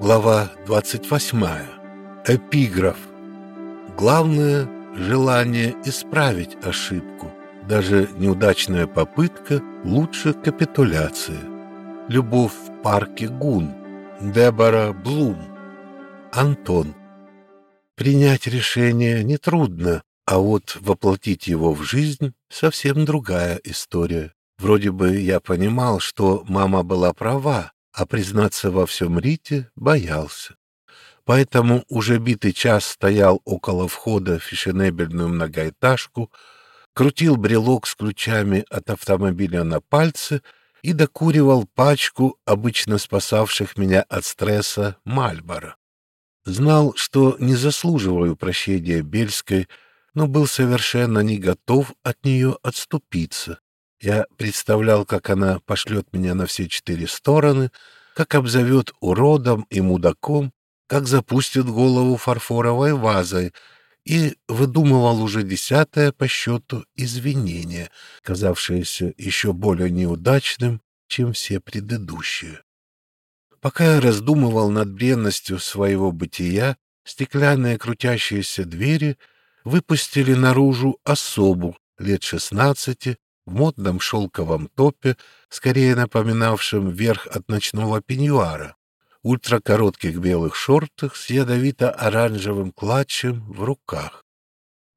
Глава 28. Эпиграф. Главное – желание исправить ошибку. Даже неудачная попытка лучше капитуляции. Любовь в парке Гун. Дебора Блум. Антон. Принять решение нетрудно, а вот воплотить его в жизнь — совсем другая история. Вроде бы я понимал, что мама была права, а признаться во всем Рите боялся. Поэтому уже битый час стоял около входа в фешенебельную многоэтажку, крутил брелок с ключами от автомобиля на пальце и докуривал пачку обычно спасавших меня от стресса Мальбора. Знал, что не заслуживаю прощения Бельской, но был совершенно не готов от нее отступиться. Я представлял, как она пошлет меня на все четыре стороны, как обзовет уродом и мудаком, как запустит голову фарфоровой вазой, и выдумывал уже десятое по счету извинение, казавшееся еще более неудачным, чем все предыдущие. Пока я раздумывал над бренностью своего бытия, стеклянные крутящиеся двери выпустили наружу особу лет шестнадцати в модном шелковом топе, скорее напоминавшем верх от ночного пеньюара, ультракоротких белых шортах с ядовито-оранжевым клатчем в руках.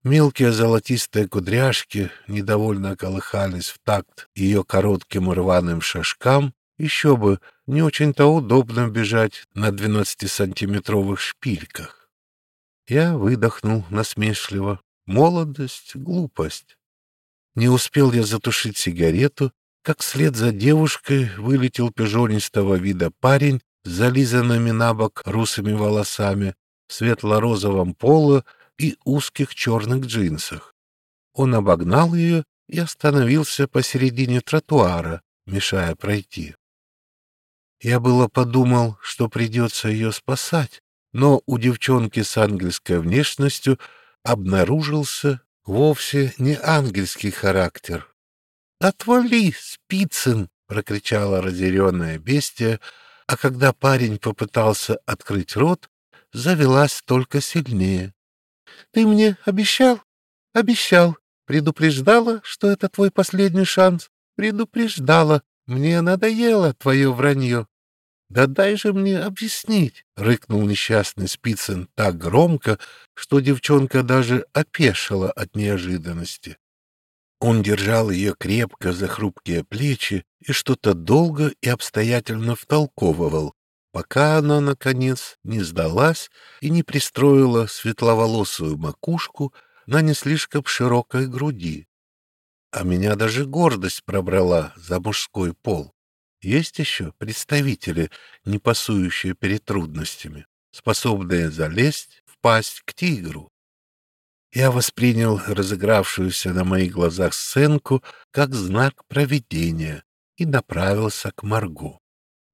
Мелкие золотистые кудряшки недовольно колыхались в такт ее коротким рваным шажкам, еще бы, не очень-то удобно бежать на двенадцатисантиметровых шпильках. Я выдохнул насмешливо. Молодость, глупость. Не успел я затушить сигарету, как вслед за девушкой вылетел пижонистого вида парень с зализанными на бок русыми волосами, в светло-розовом поло и узких черных джинсах. Он обогнал ее и остановился посередине тротуара, мешая пройти. Я было подумал, что придется ее спасать, но у девчонки с ангельской внешностью обнаружился вовсе не ангельский характер. «Отвали, Спицын!» — прокричала разъяренная бестия, а когда парень попытался открыть рот, завелась только сильнее. «Ты мне обещал? Обещал. Предупреждала, что это твой последний шанс. Предупреждала. Мне надоело твое вранье. Да дай же мне объяснить, — рыкнул несчастный Спицын так громко, что девчонка даже опешила от неожиданности. Он держал ее крепко за хрупкие плечи и что-то долго и обстоятельно втолковывал, пока она, наконец, не сдалась и не пристроила светловолосую макушку на не слишком широкой груди а меня даже гордость пробрала за мужской пол. Есть еще представители, не пасующие перед трудностями, способные залезть в пасть к тигру. Я воспринял разыгравшуюся на моих глазах сценку как знак провидения и направился к Марго.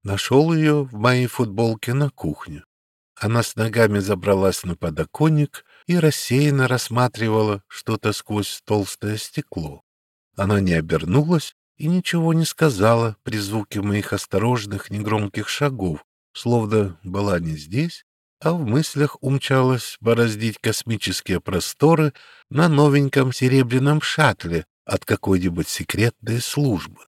Нашел ее в моей футболке на кухню. Она с ногами забралась на подоконник и рассеянно рассматривала что-то сквозь толстое стекло. Она не обернулась и ничего не сказала при звуке моих осторожных негромких шагов, словно была не здесь, а в мыслях умчалась бороздить космические просторы на новеньком серебряном шаттле от какой-нибудь секретной службы.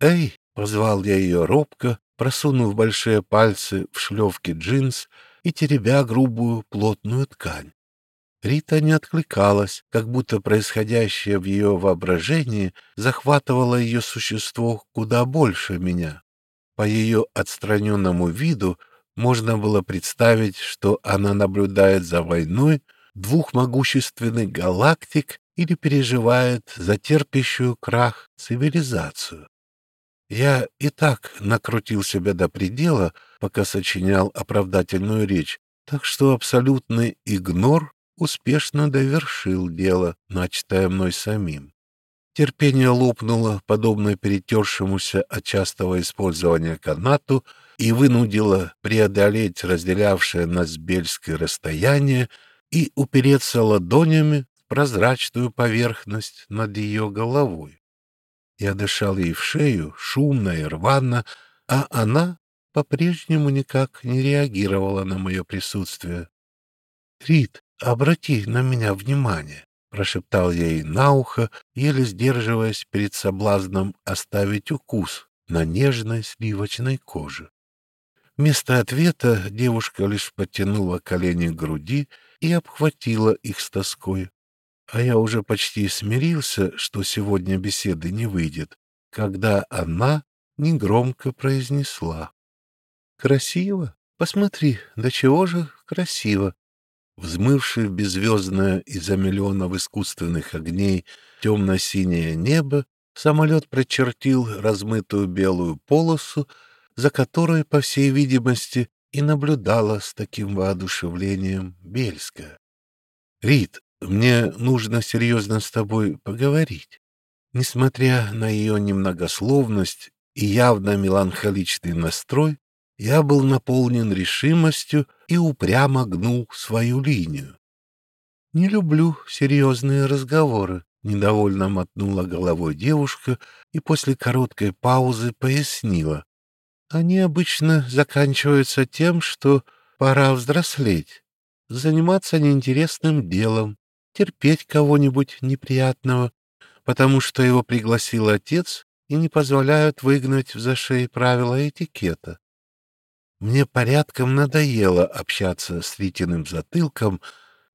«Эй!» — позвал я ее робко, просунув большие пальцы в шлевки джинс и теребя грубую плотную ткань. Рита не откликалась, как будто происходящее в ее воображении захватывало ее существо куда больше меня. По ее отстраненному виду можно было представить, что она наблюдает за войной двух могущественных галактик или переживает за терпящую крах цивилизацию. Я и так накрутил себя до предела, пока сочинял оправдательную речь, так что абсолютный игнор успешно довершил дело, начатое мной самим. Терпение лопнуло, подобно перетершемуся от частого использования канату, и вынудило преодолеть разделявшее нас Бельское расстояние и упереться ладонями в прозрачную поверхность над ее головой. Я дышал ей в шею, шумно и рвано, а она по-прежнему никак не реагировала на мое присутствие. «Рит, обрати на меня внимание», — прошептал я ей на ухо, еле сдерживаясь перед соблазном оставить укус на нежной сливочной коже. Вместо ответа девушка лишь подтянула колени к груди и обхватила их с тоской. А я уже почти смирился, что сегодня беседы не выйдет, когда она негромко произнесла. «Красиво? Посмотри, до чего же красиво!» Взмывший в беззвездное из-за миллионов искусственных огней темно-синее небо, самолет прочертил размытую белую полосу, за которой, по всей видимости, и наблюдала с таким воодушевлением Бельская. «Рит, мне нужно серьезно с тобой поговорить». Несмотря на ее немногословность и явно меланхоличный настрой, я был наполнен решимостью и упрямо гнул свою линию. «Не люблю серьезные разговоры», — недовольно мотнула головой девушка и после короткой паузы пояснила. «Они обычно заканчиваются тем, что пора взрослеть, заниматься неинтересным делом, терпеть кого-нибудь неприятного, потому что его пригласил отец и не позволяют выгнать в зашей правила этикета. Мне порядком надоело общаться с Ритиным затылком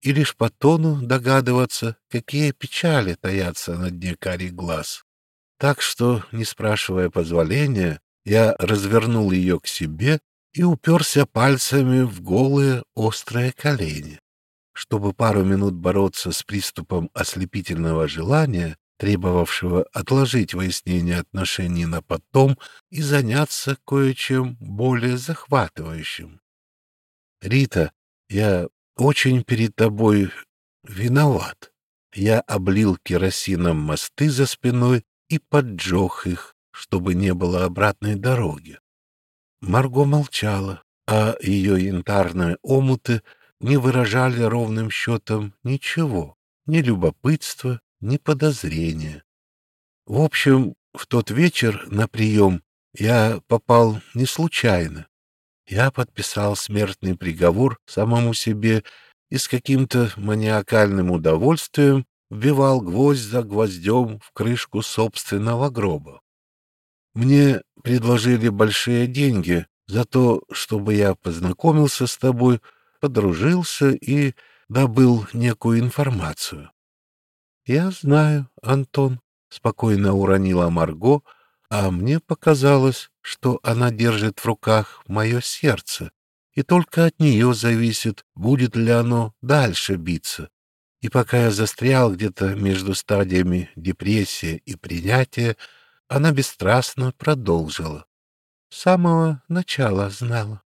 и лишь по тону догадываться, какие печали таятся на дне карий глаз. Так что, не спрашивая позволения, я развернул ее к себе и уперся пальцами в голые острые колени. Чтобы пару минут бороться с приступом ослепительного желания, требовавшего отложить выяснение отношений на потом и заняться кое-чем более захватывающим. «Рита, я очень перед тобой виноват. Я облил керосином мосты за спиной и поджег их, чтобы не было обратной дороги. Марго молчала, а ее янтарные омуты не выражали ровным счетом ничего, ни любопытства, ни подозрения. В общем, в тот вечер на прием я попал не случайно. Я подписал смертный приговор самому себе и с каким-то маниакальным удовольствием вбивал гвоздь за гвоздем в крышку собственного гроба. Мне предложили большие деньги за то, чтобы я познакомился с тобой, подружился и добыл некую информацию. «Я знаю, Антон», — спокойно уронила Марго, а мне показалось, что она держит в руках мое сердце, и только от нее зависит, будет ли оно дальше биться. И пока я застрял где-то между стадиями депрессии и принятия, она бесстрастно продолжила. С самого начала знала.